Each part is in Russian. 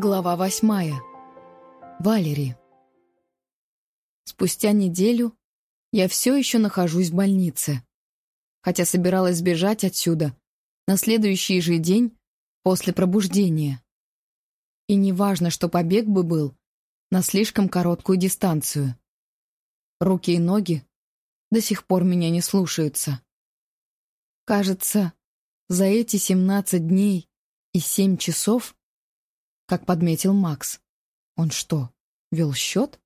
Глава восьмая. Валери. Спустя неделю я все еще нахожусь в больнице, хотя собиралась сбежать отсюда на следующий же день после пробуждения. И не важно, что побег бы был на слишком короткую дистанцию. Руки и ноги до сих пор меня не слушаются. Кажется, за эти 17 дней и 7 часов как подметил Макс. Он что, вел счет?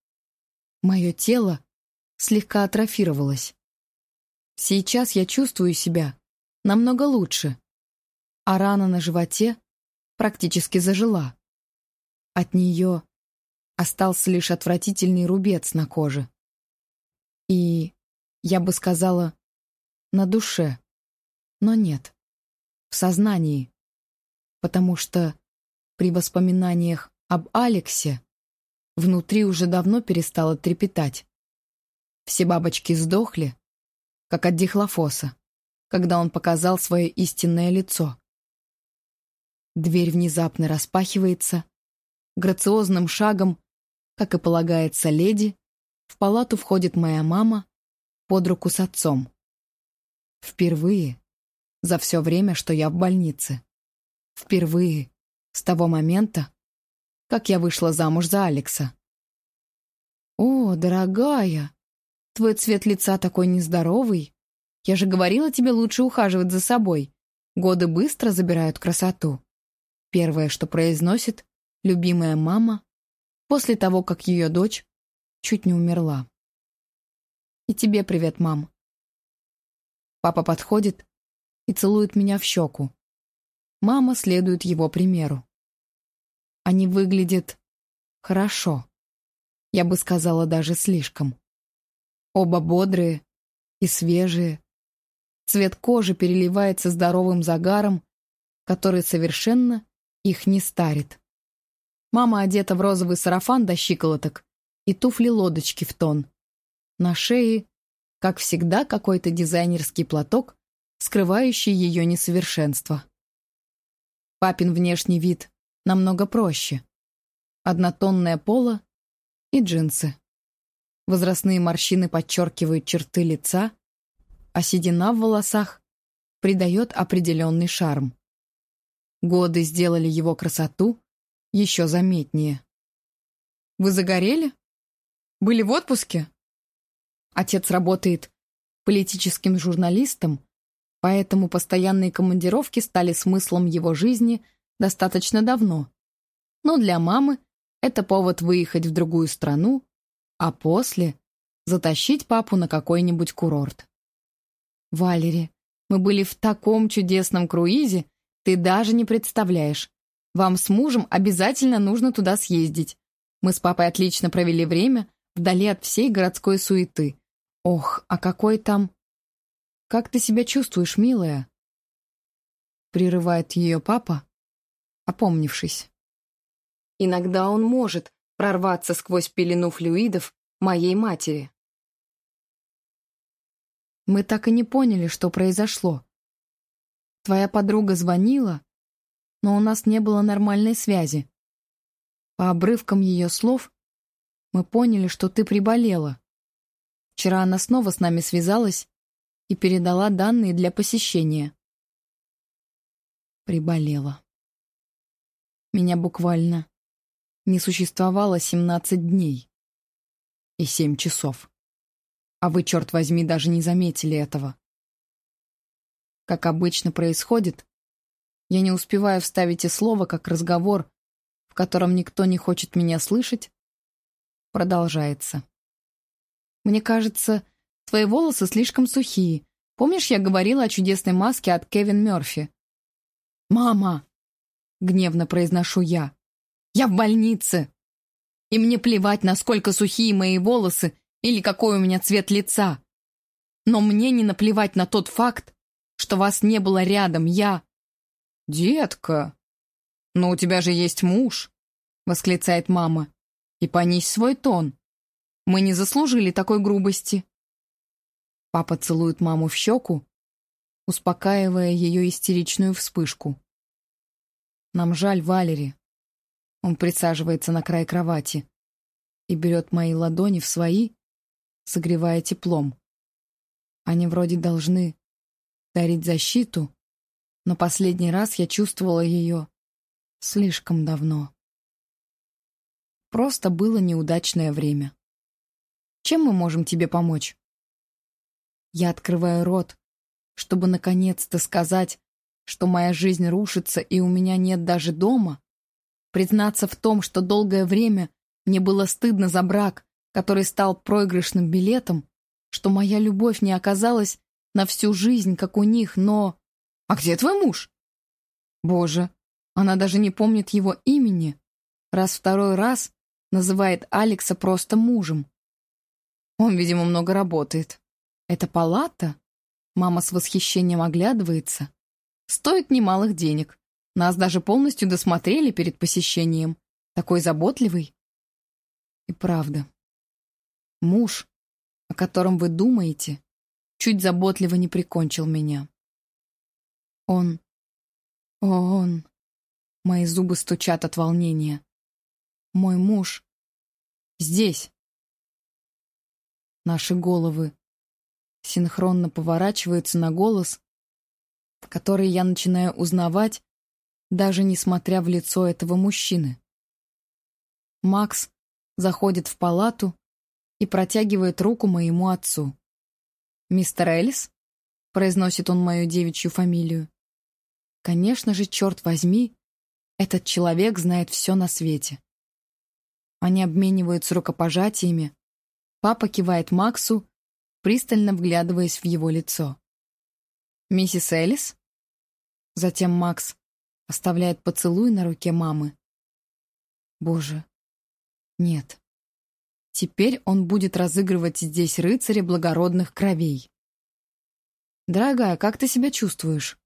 Мое тело слегка атрофировалось. Сейчас я чувствую себя намного лучше, а рана на животе практически зажила. От нее остался лишь отвратительный рубец на коже. И, я бы сказала, на душе. Но нет, в сознании. Потому что при воспоминаниях об Алексе внутри уже давно перестало трепетать. Все бабочки сдохли, как от дихлофоса, когда он показал свое истинное лицо. Дверь внезапно распахивается, грациозным шагом, как и полагается леди, в палату входит моя мама под руку с отцом. Впервые за все время, что я в больнице. Впервые с того момента, как я вышла замуж за Алекса. «О, дорогая, твой цвет лица такой нездоровый. Я же говорила тебе лучше ухаживать за собой. Годы быстро забирают красоту». Первое, что произносит любимая мама после того, как ее дочь чуть не умерла. «И тебе привет, мам». Папа подходит и целует меня в щеку. Мама следует его примеру. Они выглядят хорошо. Я бы сказала, даже слишком. Оба бодрые и свежие. Цвет кожи переливается здоровым загаром, который совершенно их не старит. Мама одета в розовый сарафан до щиколоток и туфли-лодочки в тон. На шее, как всегда, какой-то дизайнерский платок, скрывающий ее несовершенство. Папин внешний вид намного проще. Однотонное поло и джинсы. Возрастные морщины подчеркивают черты лица, а седина в волосах придает определенный шарм. Годы сделали его красоту еще заметнее. «Вы загорели? Были в отпуске?» Отец работает политическим журналистом Поэтому постоянные командировки стали смыслом его жизни достаточно давно. Но для мамы это повод выехать в другую страну, а после затащить папу на какой-нибудь курорт. «Валери, мы были в таком чудесном круизе, ты даже не представляешь. Вам с мужем обязательно нужно туда съездить. Мы с папой отлично провели время, вдали от всей городской суеты. Ох, а какой там «Как ты себя чувствуешь, милая?» Прерывает ее папа, опомнившись. Иногда он может прорваться сквозь пелену флюидов моей матери. Мы так и не поняли, что произошло. Твоя подруга звонила, но у нас не было нормальной связи. По обрывкам ее слов мы поняли, что ты приболела. Вчера она снова с нами связалась и передала данные для посещения. Приболела. Меня буквально не существовало 17 дней и 7 часов. А вы, черт возьми, даже не заметили этого. Как обычно происходит, я не успеваю вставить и слово, как разговор, в котором никто не хочет меня слышать, продолжается. Мне кажется, Твои волосы слишком сухие. Помнишь, я говорила о чудесной маске от Кевин Мёрфи?» «Мама!» — гневно произношу я. «Я в больнице! И мне плевать, насколько сухие мои волосы или какой у меня цвет лица. Но мне не наплевать на тот факт, что вас не было рядом, я...» «Детка, но у тебя же есть муж!» — восклицает мама. «И понизь свой тон. Мы не заслужили такой грубости». Папа целует маму в щеку, успокаивая ее истеричную вспышку. «Нам жаль Валери. Он присаживается на край кровати и берет мои ладони в свои, согревая теплом. Они вроде должны дарить защиту, но последний раз я чувствовала ее слишком давно. Просто было неудачное время. Чем мы можем тебе помочь? Я открываю рот, чтобы наконец-то сказать, что моя жизнь рушится и у меня нет даже дома, признаться в том, что долгое время мне было стыдно за брак, который стал проигрышным билетом, что моя любовь не оказалась на всю жизнь, как у них, но... «А где твой муж?» Боже, она даже не помнит его имени, раз второй раз называет Алекса просто мужем. Он, видимо, много работает. Это палата? Мама с восхищением оглядывается. Стоит немалых денег. Нас даже полностью досмотрели перед посещением. Такой заботливый. И правда. Муж, о котором вы думаете, чуть заботливо не прикончил меня. Он... Он... Мои зубы стучат от волнения. Мой муж... Здесь. Наши головы синхронно поворачиваются на голос, который я начинаю узнавать, даже несмотря в лицо этого мужчины. Макс заходит в палату и протягивает руку моему отцу. «Мистер Элис?» — произносит он мою девичью фамилию. Конечно же, черт возьми, этот человек знает все на свете. Они обмениваются рукопожатиями. Папа кивает Максу, пристально вглядываясь в его лицо. «Миссис Элис?» Затем Макс оставляет поцелуй на руке мамы. Боже, нет. Теперь он будет разыгрывать здесь рыцаря благородных кровей. «Дорогая, как ты себя чувствуешь?»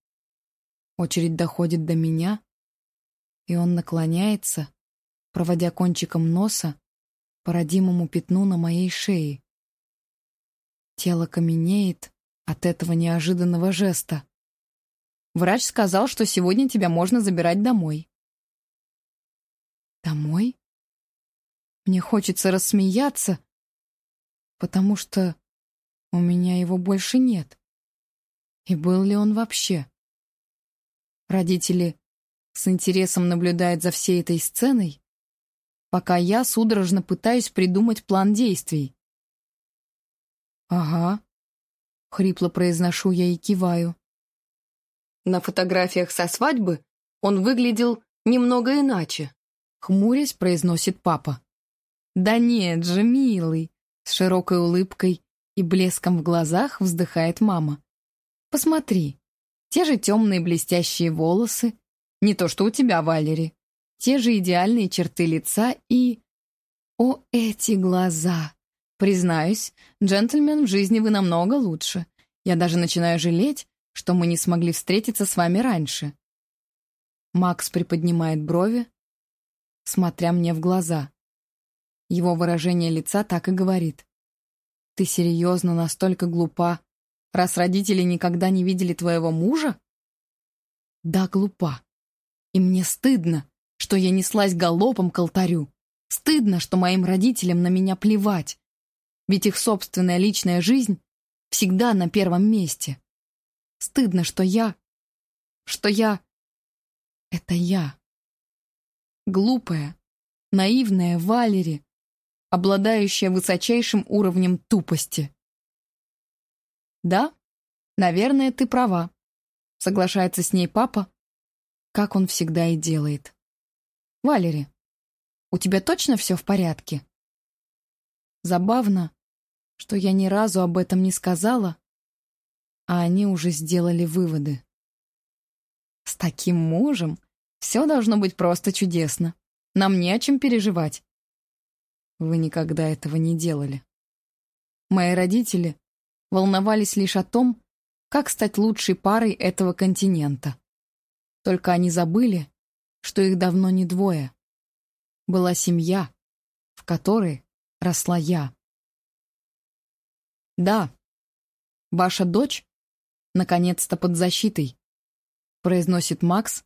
Очередь доходит до меня, и он наклоняется, проводя кончиком носа по родимому пятну на моей шее. Тело каменеет от этого неожиданного жеста. Врач сказал, что сегодня тебя можно забирать домой. Домой? Мне хочется рассмеяться, потому что у меня его больше нет. И был ли он вообще? Родители с интересом наблюдают за всей этой сценой, пока я судорожно пытаюсь придумать план действий. «Ага», — хрипло произношу я и киваю. На фотографиях со свадьбы он выглядел немного иначе. Хмурясь, произносит папа. «Да нет же, милый!» С широкой улыбкой и блеском в глазах вздыхает мама. «Посмотри, те же темные блестящие волосы, не то что у тебя, Валери, те же идеальные черты лица и... О, эти глаза! Признаюсь, джентльмен в жизни вы намного лучше. Я даже начинаю жалеть, что мы не смогли встретиться с вами раньше. Макс приподнимает брови, смотря мне в глаза. Его выражение лица так и говорит. «Ты серьезно настолько глупа, раз родители никогда не видели твоего мужа?» «Да, глупа. И мне стыдно, что я неслась галопом к алтарю. Стыдно, что моим родителям на меня плевать. Ведь их собственная личная жизнь всегда на первом месте. Стыдно, что я... Что я... Это я. Глупая, наивная Валери, обладающая высочайшим уровнем тупости. Да, наверное, ты права. Соглашается с ней папа, как он всегда и делает. Валери, у тебя точно все в порядке? Забавно, что я ни разу об этом не сказала, а они уже сделали выводы. С таким мужем все должно быть просто чудесно. Нам не о чем переживать. Вы никогда этого не делали. Мои родители волновались лишь о том, как стать лучшей парой этого континента. Только они забыли, что их давно не двое. Была семья, в которой росла я. Да, ваша дочь наконец-то под защитой», — произносит Макс,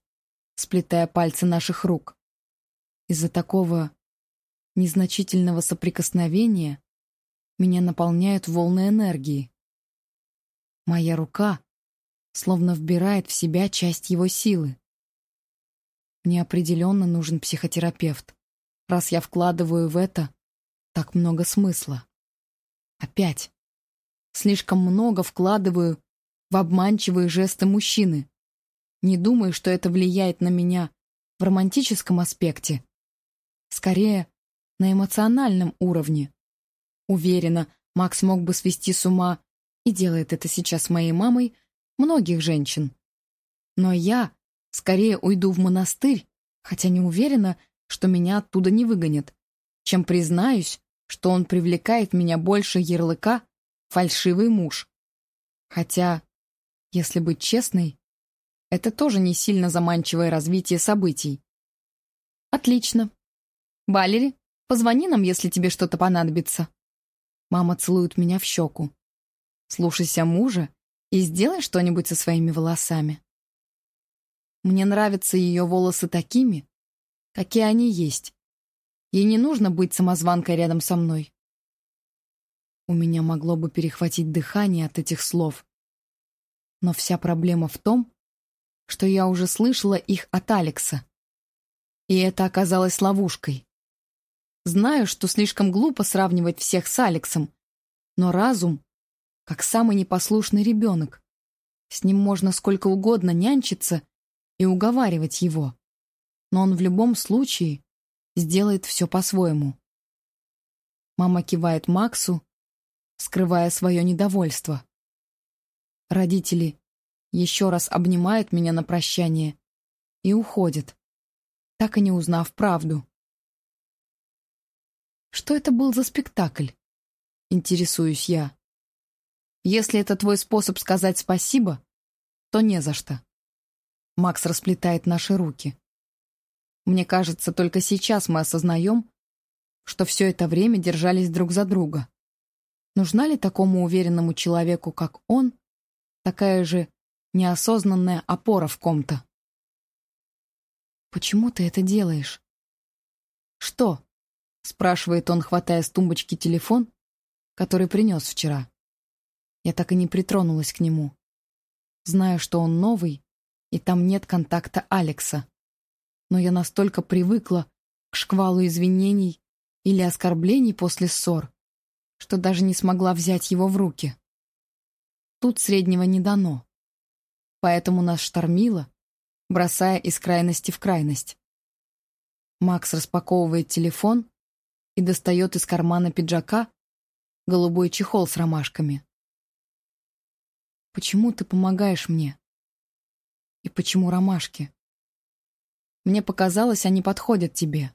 сплетая пальцы наших рук. Из-за такого незначительного соприкосновения меня наполняют волны энергии. Моя рука словно вбирает в себя часть его силы. Мне определенно нужен психотерапевт, раз я вкладываю в это так много смысла. Опять. Слишком много вкладываю в обманчивые жесты мужчины. Не думаю, что это влияет на меня в романтическом аспекте. Скорее, на эмоциональном уровне. Уверена, Макс мог бы свести с ума, и делает это сейчас моей мамой, многих женщин. Но я скорее уйду в монастырь, хотя не уверена, что меня оттуда не выгонят, чем признаюсь, что он привлекает меня больше ярлыка «фальшивый муж». Хотя, если быть честной, это тоже не сильно заманчивое развитие событий. Отлично. Валери, позвони нам, если тебе что-то понадобится. Мама целует меня в щеку. Слушайся мужа и сделай что-нибудь со своими волосами. Мне нравятся ее волосы такими, какие они есть, Ей не нужно быть самозванкой рядом со мной. У меня могло бы перехватить дыхание от этих слов. Но вся проблема в том, что я уже слышала их от Алекса. И это оказалось ловушкой. Знаю, что слишком глупо сравнивать всех с Алексом, но разум, как самый непослушный ребенок, с ним можно сколько угодно нянчиться и уговаривать его. Но он в любом случае сделает все по-своему. Мама кивает Максу, скрывая свое недовольство. Родители еще раз обнимают меня на прощание и уходят, так и не узнав правду. Что это был за спектакль? Интересуюсь я. Если это твой способ сказать спасибо, то не за что. Макс расплетает наши руки. Мне кажется, только сейчас мы осознаем, что все это время держались друг за друга. Нужна ли такому уверенному человеку, как он, такая же неосознанная опора в ком-то? «Почему ты это делаешь?» «Что?» — спрашивает он, хватая с тумбочки телефон, который принес вчера. Я так и не притронулась к нему. Знаю, что он новый, и там нет контакта Алекса но я настолько привыкла к шквалу извинений или оскорблений после ссор, что даже не смогла взять его в руки. Тут среднего не дано. Поэтому нас штормило, бросая из крайности в крайность. Макс распаковывает телефон и достает из кармана пиджака голубой чехол с ромашками. «Почему ты помогаешь мне? И почему ромашки?» Мне показалось, они подходят тебе.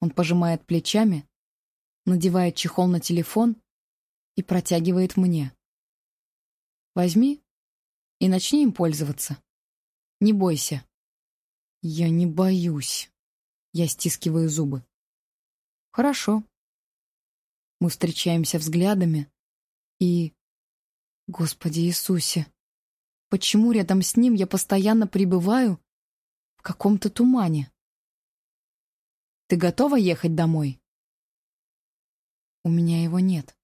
Он пожимает плечами, надевает чехол на телефон и протягивает мне. Возьми и начни им пользоваться. Не бойся. Я не боюсь. Я стискиваю зубы. Хорошо. Мы встречаемся взглядами и... Господи Иисусе, почему рядом с ним я постоянно пребываю в каком-то тумане. Ты готова ехать домой? У меня его нет.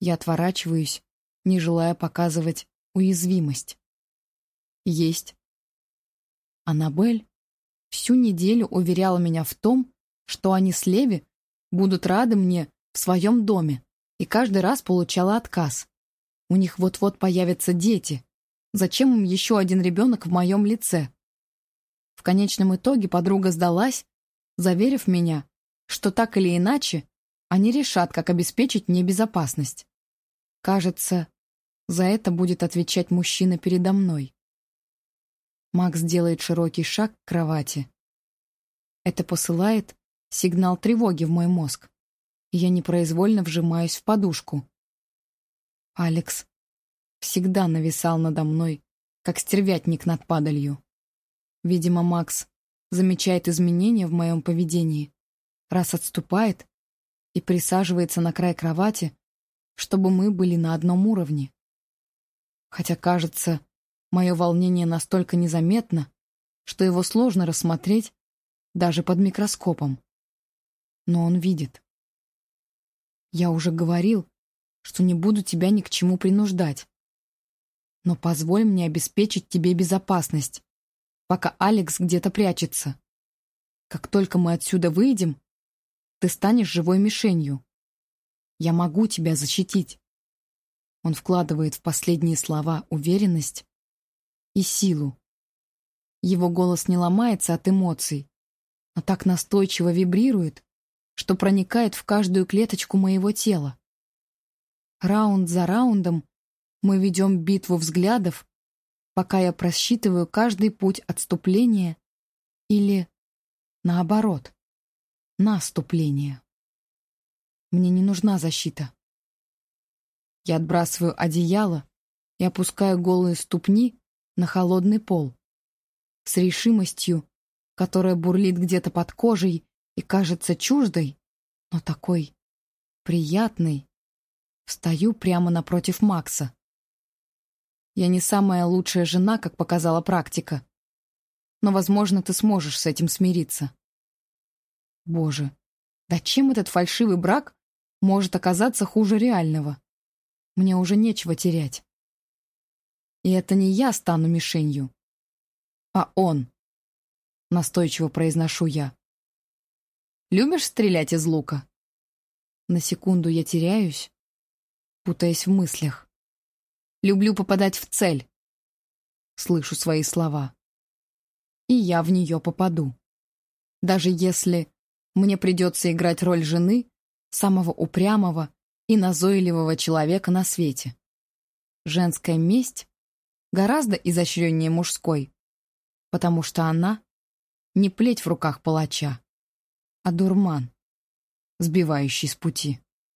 Я отворачиваюсь, не желая показывать уязвимость. Есть. Аннабель всю неделю уверяла меня в том, что они с Леви будут рады мне в своем доме, и каждый раз получала отказ. У них вот-вот появятся дети. Зачем им еще один ребенок в моем лице? В конечном итоге подруга сдалась, заверив меня, что так или иначе они решат, как обеспечить мне безопасность. Кажется, за это будет отвечать мужчина передо мной. Макс делает широкий шаг к кровати. Это посылает сигнал тревоги в мой мозг, я непроизвольно вжимаюсь в подушку. Алекс всегда нависал надо мной, как стервятник над падалью. Видимо, Макс замечает изменения в моем поведении, раз отступает и присаживается на край кровати, чтобы мы были на одном уровне. Хотя, кажется, мое волнение настолько незаметно, что его сложно рассмотреть даже под микроскопом. Но он видит. Я уже говорил, что не буду тебя ни к чему принуждать. Но позволь мне обеспечить тебе безопасность, пока Алекс где-то прячется. Как только мы отсюда выйдем, ты станешь живой мишенью. Я могу тебя защитить. Он вкладывает в последние слова уверенность и силу. Его голос не ломается от эмоций, но так настойчиво вибрирует, что проникает в каждую клеточку моего тела. Раунд за раундом мы ведем битву взглядов, пока я просчитываю каждый путь отступления или, наоборот, наступления. Мне не нужна защита. Я отбрасываю одеяло и опускаю голые ступни на холодный пол. С решимостью, которая бурлит где-то под кожей и кажется чуждой, но такой приятной, встаю прямо напротив Макса. Я не самая лучшая жена, как показала практика. Но, возможно, ты сможешь с этим смириться. Боже, да чем этот фальшивый брак может оказаться хуже реального? Мне уже нечего терять. И это не я стану мишенью, а он, настойчиво произношу я. Любишь стрелять из лука? На секунду я теряюсь, путаясь в мыслях. Люблю попадать в цель. Слышу свои слова. И я в нее попаду. Даже если мне придется играть роль жены, самого упрямого и назойливого человека на свете. Женская месть гораздо изощреннее мужской, потому что она не плеть в руках палача, а дурман, сбивающий с пути.